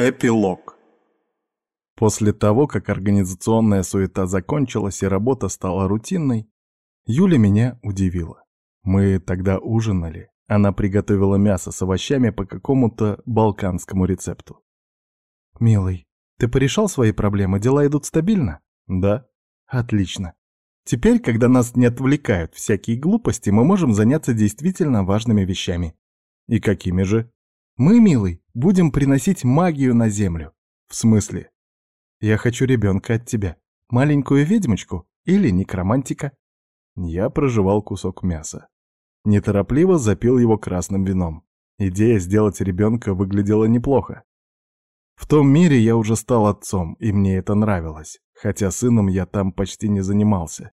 Эпилог. После того, как организационная суета закончилась и работа стала рутинной, Юля меня удивила. Мы тогда ужинали. Она приготовила мясо с овощами по какому-то балканскому рецепту. «Милый, ты порешал свои проблемы? Дела идут стабильно?» «Да». «Отлично. Теперь, когда нас не отвлекают всякие глупости, мы можем заняться действительно важными вещами». «И какими же?» Мы, милый, будем приносить магию на землю. В смысле? Я хочу ребенка от тебя. Маленькую ведьмочку или некромантика. Я прожевал кусок мяса. Неторопливо запил его красным вином. Идея сделать ребенка выглядела неплохо. В том мире я уже стал отцом, и мне это нравилось, хотя сыном я там почти не занимался.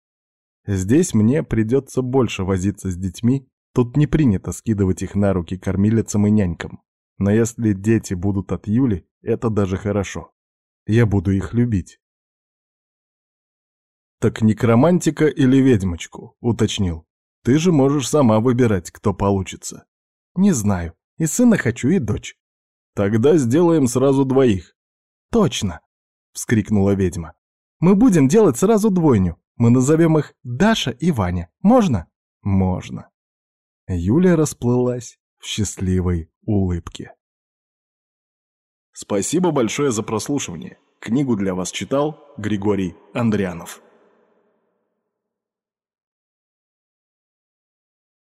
Здесь мне придется больше возиться с детьми, тут не принято скидывать их на руки кормилицам и нянькам. Но если дети будут от Юли, это даже хорошо. Я буду их любить. «Так некромантика или ведьмочку?» — уточнил. «Ты же можешь сама выбирать, кто получится». «Не знаю. И сына хочу, и дочь». «Тогда сделаем сразу двоих». «Точно!» — вскрикнула ведьма. «Мы будем делать сразу двойню. Мы назовем их Даша и Ваня. Можно?» «Можно». Юля расплылась счастливой улыбке. Спасибо большое за прослушивание. Книгу для вас читал Григорий Андрианов.